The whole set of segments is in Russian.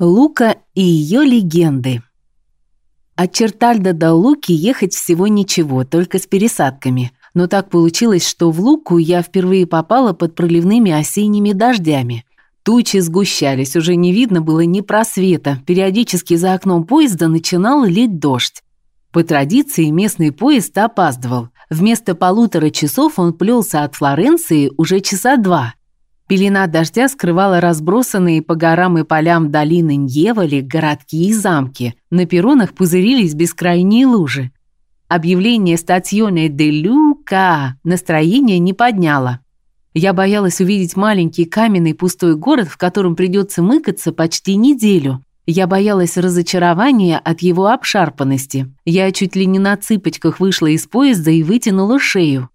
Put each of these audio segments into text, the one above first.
Лука и ее легенды. От Чертальда до Луки ехать всего ничего, только с пересадками. Но так получилось, что в Луку я впервые попала под проливными осенними дождями. Тучи сгущались, уже не видно было ни просвета. Периодически за окном поезда начинал лить дождь. По традиции местный поезд опаздывал. Вместо полутора часов он плелся от Флоренции уже часа два. Пелена дождя скрывала разбросанные по горам и полям долины Ньевали городки и замки. На перронах пузырились бескрайние лужи. Объявление статьоне де Люка настроение не подняло. Я боялась увидеть маленький каменный пустой город, в котором придется мыкаться почти неделю. Я боялась разочарования от его обшарпанности. Я чуть ли не на цыпочках вышла из поезда и вытянула шею.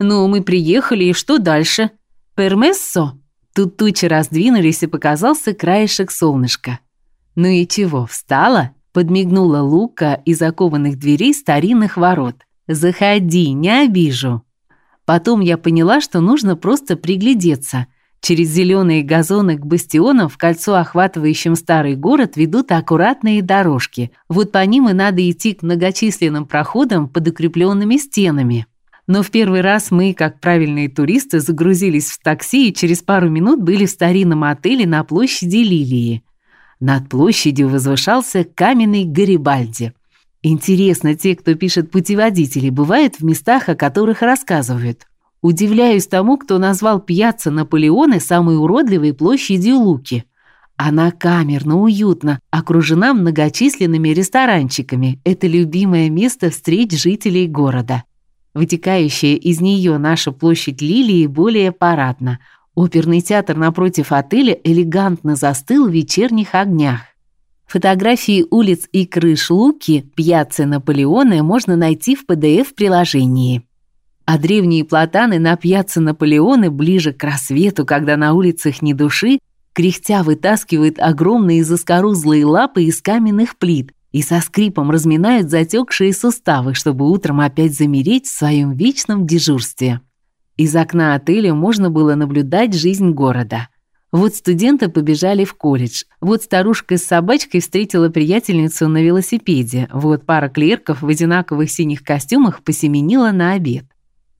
«Ну, мы приехали, и что дальше?» «Пермессо?» Тут тучи раздвинулись, и показался краешек солнышка. «Ну и чего, встала?» Подмигнула Лука из закованных дверей старинных ворот. «Заходи, не обижу». Потом я поняла, что нужно просто приглядеться. Через зеленые газоны к бастионам в кольцо, охватывающем старый город, ведут аккуратные дорожки. Вот по ним и надо идти к многочисленным проходам под укрепленными стенами. Но в первый раз мы, как правильные туристы, загрузились в такси и через пару минут были в старинном отеле на площади Лилии. Над площадью возвышался каменный Гарибальди. Интересно, те, кто пишет путеводители, бывают в местах, о которых рассказывают. Удивляюсь тому, кто назвал пьяцца Наполеоны самой уродливой площадью Луки. Она камерно, уютно, окружена многочисленными ресторанчиками. Это любимое место встреч жителей города. Вытекающая из нее наша площадь Лилии более парадна. Оперный театр напротив отеля элегантно застыл в вечерних огнях. Фотографии улиц и крыш Луки, пьяцы Наполеоны можно найти в PDF-приложении. А древние платаны на пьяце Наполеоны ближе к рассвету, когда на улицах ни души, кряхтя вытаскивают огромные заскорузлые лапы из каменных плит, и со скрипом разминают затекшие суставы, чтобы утром опять замереть в своем вечном дежурстве. Из окна отеля можно было наблюдать жизнь города. Вот студенты побежали в колледж. Вот старушка с собачкой встретила приятельницу на велосипеде. Вот пара клерков в одинаковых синих костюмах посеменила на обед.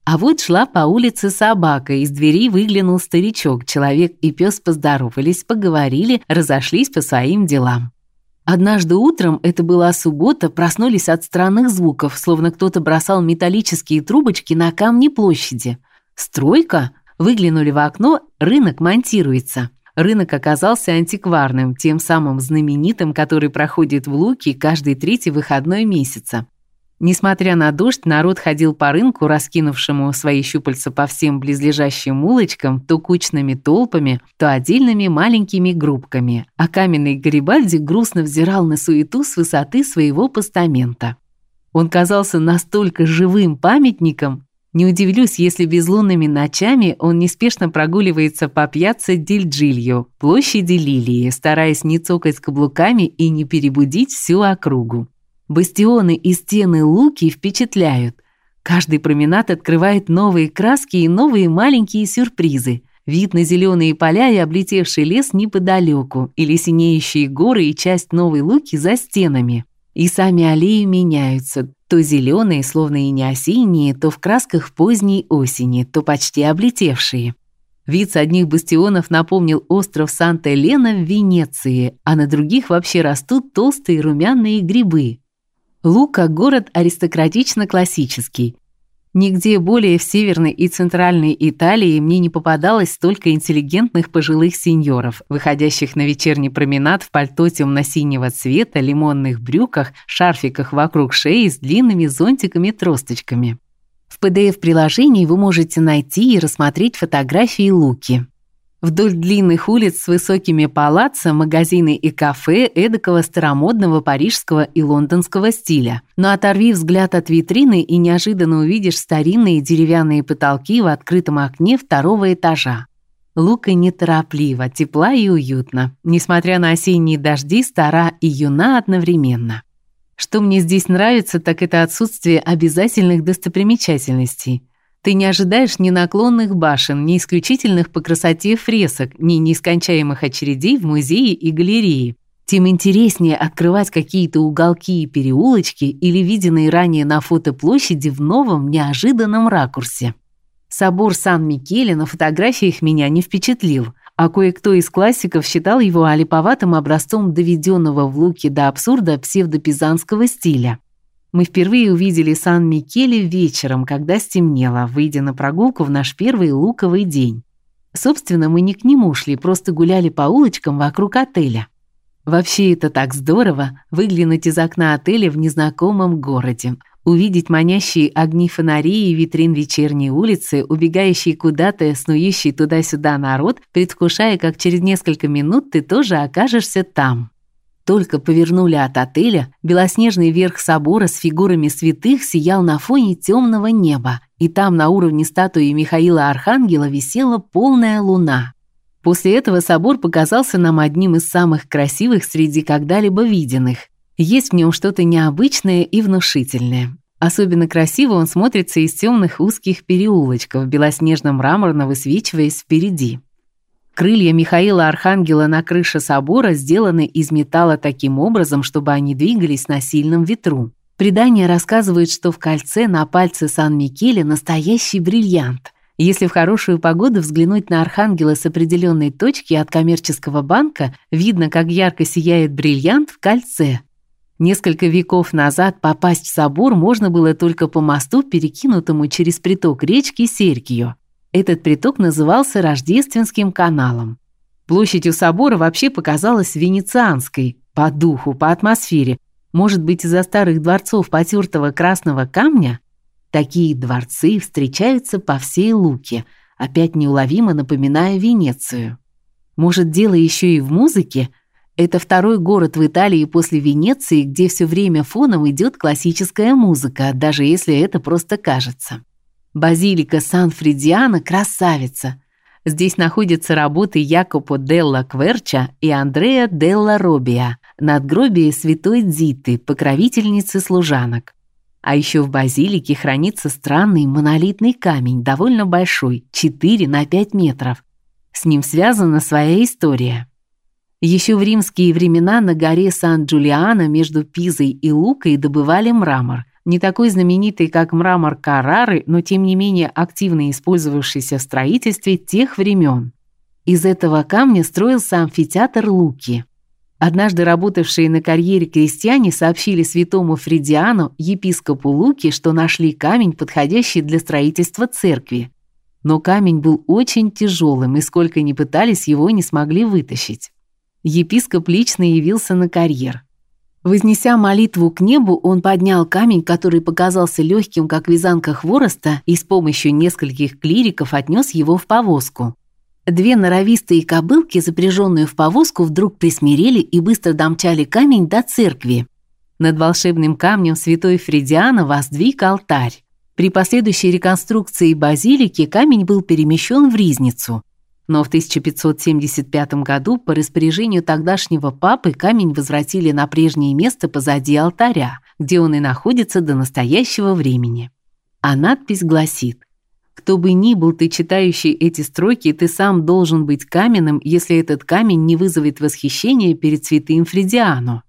А вот шла по улице собака, из двери выглянул старичок. Человек и пес поздоровались, поговорили, разошлись по своим делам. Однажды утром, это была суббота, проснулись от странных звуков, словно кто-то бросал металлические трубочки на камни площади. Стройка? Выглянули в окно, рынок монтируется. Рынок оказался антикварным, тем самым знаменитым, который проходит в Луке каждый третий выходной месяца. Несмотря на дождь, народ ходил по рынку, раскинувшему свои щупальца по всем близлежащим улочкам, то кучными толпами, то отдельными маленькими группками, а каменный Гарибальди грустно взирал на суету с высоты своего постамента. Он казался настолько живым памятником, не удивлюсь, если безлунными ночами он неспешно прогуливается по пьяцца Дель Джильо, площади Лилии, стараясь не цокать каблуками и не перебудить всю округу. Бастионы и стены Луки впечатляют. Каждый променад открывает новые краски и новые маленькие сюрпризы. Вид на зеленые поля и облетевший лес неподалеку, или синеющие горы и часть Новой Луки за стенами. И сами аллеи меняются, то зеленые, словно и не осенние, то в красках поздней осени, то почти облетевшие. Вид с одних бастионов напомнил остров Санта-Елена в Венеции, а на других вообще растут толстые румяные грибы. Лука – город аристократично-классический. Нигде более в северной и центральной Италии мне не попадалось столько интеллигентных пожилых сеньоров, выходящих на вечерний променад в пальто темно-синего цвета, лимонных брюках, шарфиках вокруг шеи с длинными зонтиками-тросточками. В PDF-приложении вы можете найти и рассмотреть фотографии Луки. Вдоль длинных улиц с высокими палаццо, магазины и кафе эдакого старомодного парижского и лондонского стиля. Но оторви взгляд от витрины и неожиданно увидишь старинные деревянные потолки в открытом окне второго этажа. Лука неторопливо, тепла и уютно. Несмотря на осенние дожди, стара и юна одновременно. Что мне здесь нравится, так это отсутствие обязательных достопримечательностей – ты не ожидаешь ни наклонных башен, ни исключительных по красоте фресок, ни нескончаемых очередей в музее и галерее. тем интереснее открывать какие-то уголки и переулочки или виденные ранее на фото площади в новом, неожиданном ракурсе. Собор Сан-Микеле на фотографиях меня не впечатлил, а кое-кто из классиков считал его алиповатым образцом доведенного в Луке до абсурда псевдопизанского стиля. Мы впервые увидели Сан-Микеле вечером, когда стемнело, выйдя на прогулку в наш первый луковый день. Собственно, мы не к нему шли, просто гуляли по улочкам вокруг отеля. Вообще это так здорово выглянуть из окна отеля в незнакомом городе, увидеть манящие огни фонарей и витрин вечерней улицы, убегающий куда-то, снующий туда-сюда народ, предвкушая, как через несколько минут ты тоже окажешься там. Только повернули от отеля, белоснежный верх собора с фигурами святых сиял на фоне темного неба, и там на уровне статуи Михаила Архангела висела полная луна. После этого собор показался нам одним из самых красивых среди когда-либо виденных. Есть в нем что-то необычное и внушительное. Особенно красиво он смотрится из темных узких переулочков, белоснежно мраморно высвечиваясь впереди. Крылья Михаила Архангела на крыше собора сделаны из металла таким образом, чтобы они двигались на сильном ветру. Предание рассказывает, что в кольце на пальце Сан-Микеле настоящий бриллиант. Если в хорошую погоду взглянуть на архангела с определенной точки от коммерческого банка, видно, как ярко сияет бриллиант в кольце. Несколько веков назад попасть в собор можно было только по мосту, перекинутому через приток речки Серкио. Этот приток назывался Рождественским каналом. Площадь у собора вообще показалась венецианской, по духу, по атмосфере. Может быть, из-за старых дворцов потертого красного камня? Такие дворцы встречаются по всей Луке, опять неуловимо напоминая Венецию. Может, дело еще и в музыке? Это второй город в Италии после Венеции, где все время фоном идет классическая музыка, даже если это просто кажется. Базилика Сан-Фридиано красавица. Здесь находятся работы Якопо делла Кверча и Андреа делла Робиа, надгробие святой Дзиты, покровительницы служанок. А еще в базилике хранится странный монолитный камень, довольно большой, 4 на 5 метров. С ним связана своя история. Еще в римские времена на горе Сан-Джулиано между Пизой и Лукой добывали мрамор – не такой знаменитый, как мрамор Каррары, но тем не менее активно использовавшийся в строительстве тех времен. Из этого камня строился амфитеатр Луки. Однажды работавшие на карьере крестьяне сообщили святому Фридиану, епископу Луки, что нашли камень, подходящий для строительства церкви. Но камень был очень тяжелым, и сколько ни пытались, его не смогли вытащить. Епископ лично явился на карьер. Вознеся молитву к небу, он поднял камень, который показался легким, как вязанка хвороста, и с помощью нескольких клириков отнес его в повозку. Две норовистые кобылки, запряженные в повозку, вдруг присмирели и быстро домчали камень до церкви. Над волшебным камнем святой Фридиана воздвиг алтарь. При последующей реконструкции базилики камень был перемещен в ризницу. Но в 1575 году по распоряжению тогдашнего папы камень возвратили на прежнее место позади алтаря, где он и находится до настоящего времени. А надпись гласит: кто бы ни был ты читающий эти строки, ты сам должен быть каменным, если этот камень не вызовет восхищения перед святым Фридиано.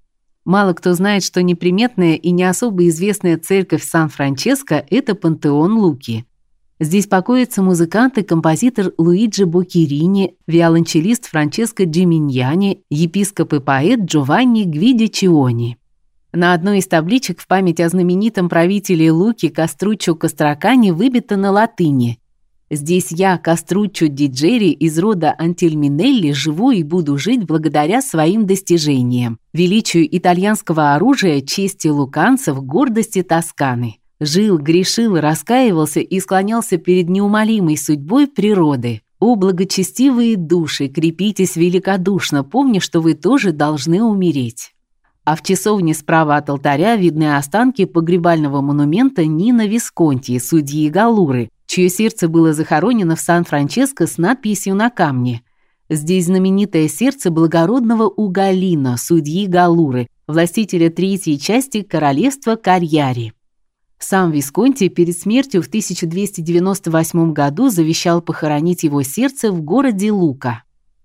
Мало кто знает, что неприметная и не особо известная церковь Сан-Франческо это пантеон Луки. Здесь покоятся музыкант и композитор Луиджи Боккерини, виолончелист Франческо Джиминьяни, епископ и поэт Джованни Гвидичиони. На одной из табличек в память о знаменитом правителе Луки Каструччо Костракани выбито на латыни «Здесь я, Каструччо Диджери из рода Антельминелли, живу и буду жить благодаря своим достижениям, величию итальянского оружия, чести луканцев, гордости Тосканы». Жил, грешил, раскаивался и склонялся перед неумолимой судьбой природы. О, благочестивые души, крепитесь великодушно, помни, что вы тоже должны умереть. А в часовне справа от алтаря видны останки погребального монумента Нина Висконти, судьи Галуры, чье сердце было захоронено в Сан-Франческо с надписью на камне. Здесь знаменитое сердце благородного Угалина, судьи Галуры, властителя третьей части королевства Карьяри. Сам Висконти перед смертью в 1298 году завещал похоронить его сердце в городе Лука.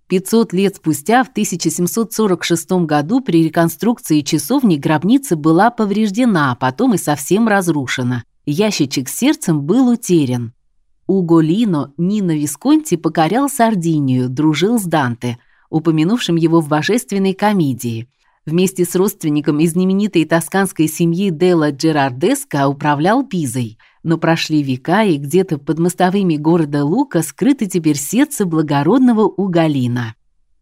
500 лет спустя, в 1746 году, при реконструкции часовни гробница была повреждена, а потом и совсем разрушена. Ящичек с сердцем был утерян. Уголино Нино Висконти покорял Сардинию, дружил с Данте, упомянувшим его в божественной комедии. Вместе с родственником из знаменитой тосканской семьи Делла Джерардеско управлял Пизой. Но прошли века, и где-то под мостовыми города Лука скрыто теперь сердце благородного Уголина.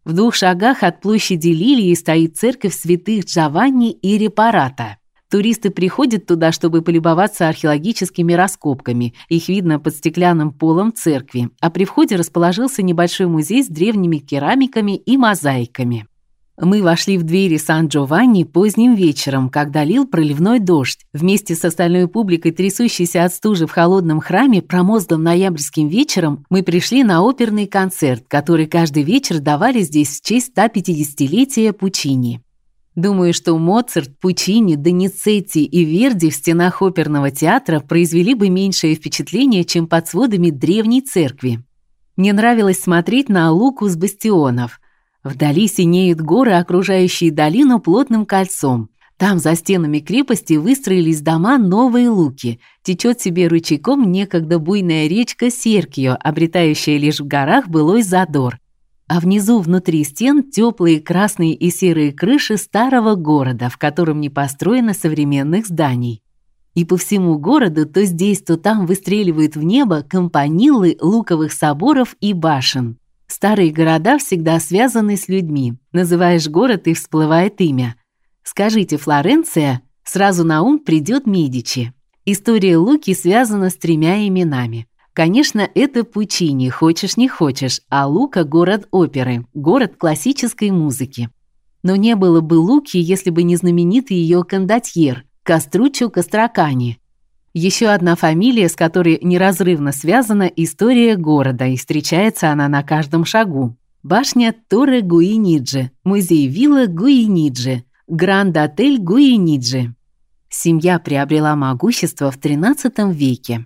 В двух шагах от площади Лилии стоит церковь святых Джованни и Репарата. Туристы приходят туда, чтобы полюбоваться археологическими раскопками. Их видно под стеклянным полом церкви. А при входе расположился небольшой музей с древними керамиками и мозаиками. Мы вошли в двери Сан-Джованни поздним вечером, когда лил проливной дождь. Вместе с остальной публикой, трясущейся от стужи в холодном храме, промозглым ноябрьским вечером, мы пришли на оперный концерт, который каждый вечер давали здесь в честь 150-летия Пучини. Думаю, что Моцарт, Пучини, Доницетти и Верди в стенах оперного театра произвели бы меньшее впечатление, чем под сводами древней церкви. Мне нравилось смотреть на луку с бастионов – Вдали синеют горы, окружающие долину плотным кольцом. Там за стенами крепости выстроились дома Новые Луки. Течет себе ручейком некогда буйная речка Серкио, обретающая лишь в горах былой задор. А внизу, внутри стен, теплые красные и серые крыши старого города, в котором не построено современных зданий. И по всему городу то здесь, то там выстреливают в небо компанилы луковых соборов и башен. Старые города всегда связаны с людьми. Называешь город и всплывает имя. Скажите Флоренция, сразу на ум придет Медичи. История Луки связана с тремя именами. Конечно, это Пучини, хочешь не хочешь, а Лука город оперы, город классической музыки. Но не было бы Луки, если бы не знаменитый ее кондотьер Каструччо Костракани. Еще одна фамилия, с которой неразрывно связана история города, и встречается она на каждом шагу. Башня Торре Гуиниджи, музей вилла Гуиниджи, Гранд-отель Гуиниджи. Семья приобрела могущество в XIII веке.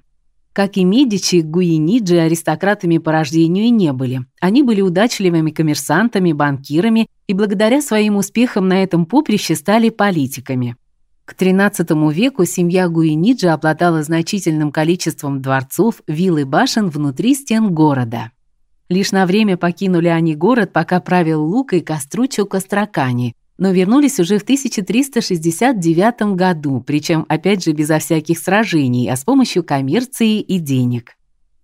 Как и Медичи, Гуиниджи аристократами по рождению не были. Они были удачливыми коммерсантами, банкирами и благодаря своим успехам на этом поприще стали политиками. К XIII веку семья Гуиниджи обладала значительным количеством дворцов, вилл и башен внутри стен города. Лишь на время покинули они город, пока правил Лука и Коструччо Костракани, но вернулись уже в 1369 году, причем опять же безо всяких сражений, а с помощью коммерции и денег.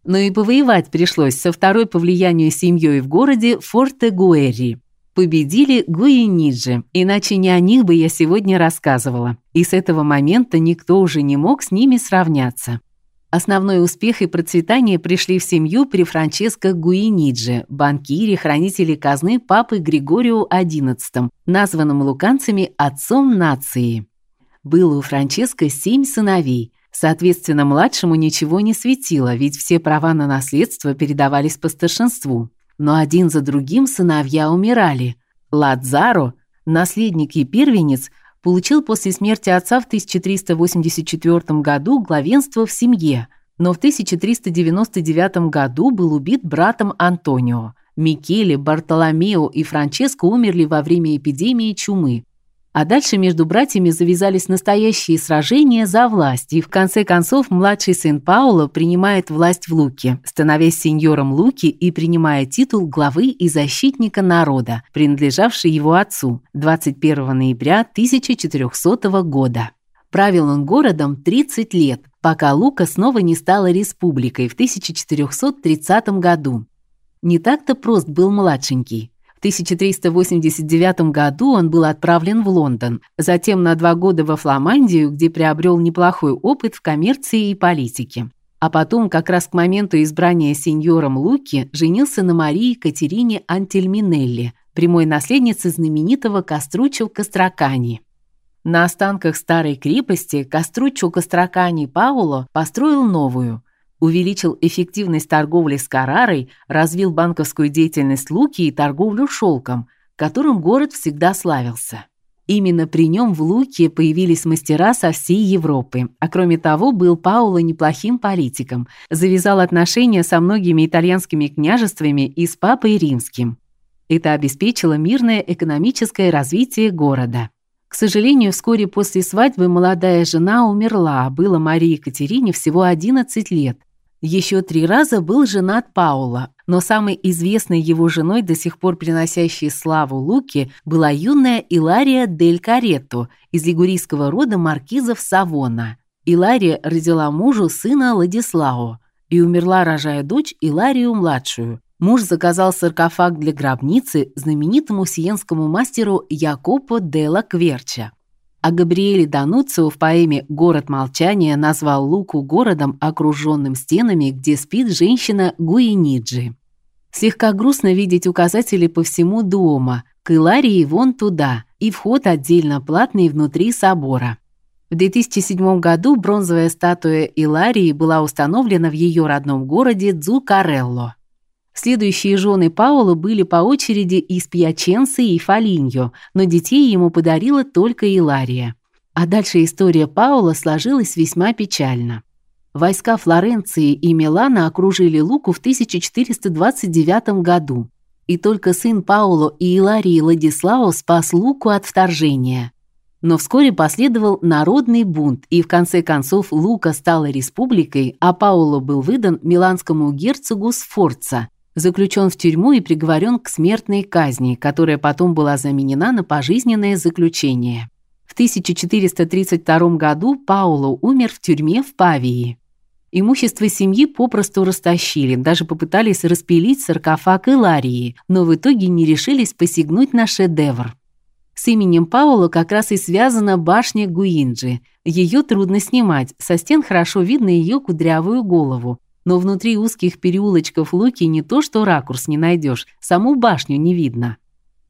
Но и повоевать пришлось со второй по влиянию семьей в городе Форте-Гуэри победили Гуиниджи, иначе не о них бы я сегодня рассказывала. И с этого момента никто уже не мог с ними сравняться. Основной успех и процветание пришли в семью при Франческо Гуиниджи, банкире, хранителе казны папы Григорию XI, названном луканцами отцом нации. Было у Франческо семь сыновей. Соответственно, младшему ничего не светило, ведь все права на наследство передавались по старшинству но один за другим сыновья умирали. Ладзаро, наследник и первенец, получил после смерти отца в 1384 году главенство в семье, но в 1399 году был убит братом Антонио. Микеле, Бартоломео и Франческо умерли во время эпидемии чумы. А дальше между братьями завязались настоящие сражения за власть, и в конце концов младший сын Пауло принимает власть в Луке, становясь сеньором Луки и принимая титул главы и защитника народа, принадлежавший его отцу 21 ноября 1400 года. Правил он городом 30 лет, пока Лука снова не стала республикой в 1430 году. Не так-то прост был младшенький. В 1389 году он был отправлен в Лондон, затем на два года во Фламандию, где приобрел неплохой опыт в коммерции и политике. А потом, как раз к моменту избрания сеньором Луки, женился на Марии Катерине Антельминелли, прямой наследнице знаменитого Каструччо Костракани. На останках старой крепости Каструччо Костракани Пауло построил новую – увеличил эффективность торговли с Карарой, развил банковскую деятельность Луки и торговлю шелком, которым город всегда славился. Именно при нем в Луке появились мастера со всей Европы. А кроме того, был Пауло неплохим политиком, завязал отношения со многими итальянскими княжествами и с папой римским. Это обеспечило мирное экономическое развитие города. К сожалению, вскоре после свадьбы молодая жена умерла, было Марии Екатерине всего 11 лет. Еще три раза был женат Паула, но самой известной его женой, до сих пор приносящей славу Луки, была юная Илария дель Каретто из лигурийского рода маркизов Савона. Илария родила мужу сына Ладислао и умерла, рожая дочь Иларию-младшую. Муж заказал саркофаг для гробницы знаменитому сиенскому мастеру Якопо де ла Кверча. А Габриэль Дануцио в поэме «Город молчания» назвал Луку городом, окруженным стенами, где спит женщина Гуиниджи. Слегка грустно видеть указатели по всему дома, к Иларии вон туда, и вход отдельно платный внутри собора. В 2007 году бронзовая статуя Иларии была установлена в ее родном городе Дзукарелло. Следующие жены Паоло были по очереди из Пьяченцы и Фалиньо, но детей ему подарила только Илария. А дальше история Паоло сложилась весьма печально. Войска Флоренции и Милана окружили Луку в 1429 году, и только сын Паоло и Иларии Ладислао спас Луку от вторжения. Но вскоре последовал народный бунт, и в конце концов Лука стала республикой, а Паоло был выдан миланскому герцогу Сфорца, заключен в тюрьму и приговорен к смертной казни, которая потом была заменена на пожизненное заключение. В 1432 году Пауло умер в тюрьме в Павии. Имущество семьи попросту растащили, даже попытались распилить саркофаг Иларии, но в итоге не решились посягнуть на шедевр. С именем Пауло как раз и связана башня Гуинджи. Ее трудно снимать, со стен хорошо видно ее кудрявую голову, но внутри узких переулочков Луки не то что ракурс не найдешь, саму башню не видно.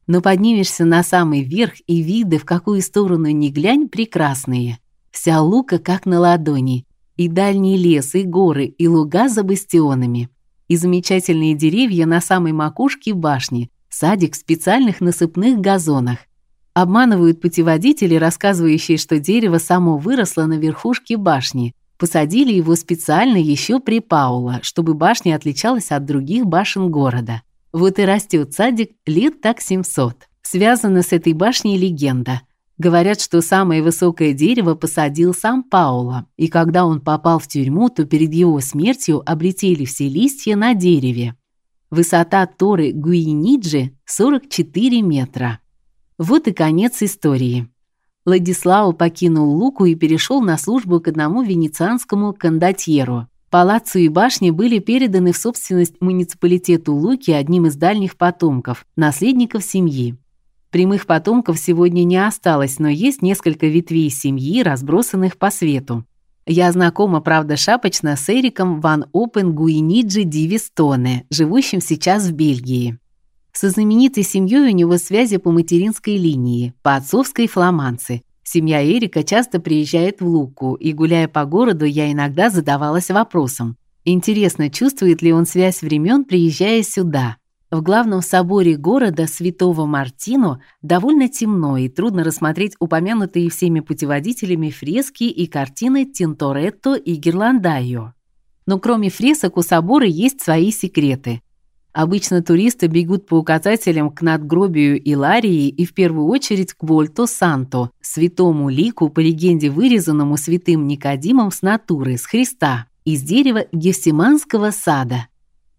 Но поднимешься на самый верх, и виды, в какую сторону ни глянь, прекрасные. Вся Лука как на ладони. И дальний лес, и горы, и луга за бастионами. И замечательные деревья на самой макушке башни, садик в специальных насыпных газонах. Обманывают путеводители, рассказывающие, что дерево само выросло на верхушке башни, Посадили его специально еще при Паула, чтобы башня отличалась от других башен города. Вот и растет садик лет так 700. Связана с этой башней легенда. Говорят, что самое высокое дерево посадил сам Паула, и когда он попал в тюрьму, то перед его смертью облетели все листья на дереве. Высота Торы Гуиниджи 44 метра. Вот и конец истории. Ладислао покинул Луку и перешел на службу к одному венецианскому кондотьеру. Палаццо и башни были переданы в собственность муниципалитету Луки одним из дальних потомков, наследников семьи. Прямых потомков сегодня не осталось, но есть несколько ветвей семьи, разбросанных по свету. Я знакома, правда, шапочно с Эриком ван Опен Гуиниджи Дивистоне, живущим сейчас в Бельгии. Со знаменитой семьей у него связи по материнской линии, по отцовской фламанцы. Семья Эрика часто приезжает в Луку, и гуляя по городу, я иногда задавалась вопросом: интересно, чувствует ли он связь времен, приезжая сюда? В главном соборе города Святого Мартино довольно темно и трудно рассмотреть упомянутые всеми путеводителями фрески и картины Тинторетто и Гирландайо. Но кроме фресок у собора есть свои секреты. Обычно туристы бегут по указателям к надгробию Иларии и в первую очередь к Вольто Санто, святому лику по легенде вырезанному святым Никодимом с натуры, с Христа, из дерева Гефсиманского сада.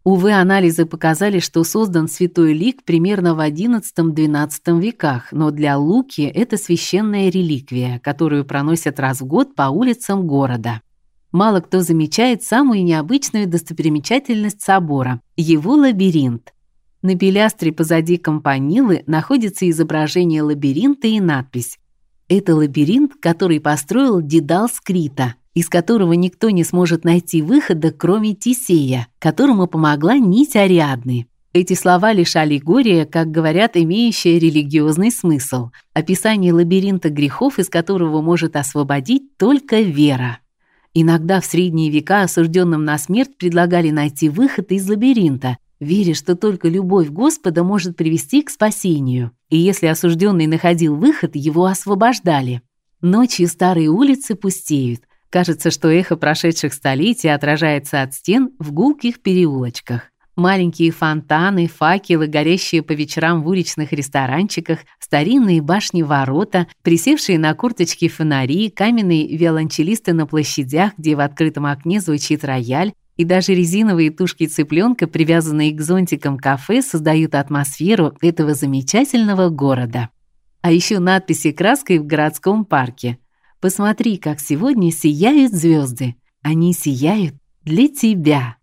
Увы, анализы показали, что создан святой лик примерно в XI-XII веках, но для Луки это священная реликвия, которую проносят раз в год по улицам города мало кто замечает самую необычную достопримечательность собора его лабиринт. На пилястре позади кампанилы находится изображение лабиринта и надпись: "Это лабиринт, который построил Дедал Скрита, из которого никто не сможет найти выхода, кроме Тисея, которому помогла нить Ариадны". Эти слова лишь аллегория, как говорят, имеющая религиозный смысл. Описание лабиринта грехов, из которого может освободить только вера. Иногда в средние века осужденным на смерть предлагали найти выход из лабиринта, веря, что только любовь Господа может привести к спасению. И если осужденный находил выход, его освобождали. Ночью старые улицы пустеют. Кажется, что эхо прошедших столетий отражается от стен в гулких переулочках. Маленькие фонтаны, факелы, горящие по вечерам в уличных ресторанчиках, старинные башни-ворота, присевшие на курточки фонари, каменные виолончелисты на площадях, где в открытом окне звучит рояль, и даже резиновые тушки цыпленка, привязанные к зонтикам кафе, создают атмосферу этого замечательного города. А еще надписи краской в городском парке. Посмотри, как сегодня сияют звезды. Они сияют для тебя.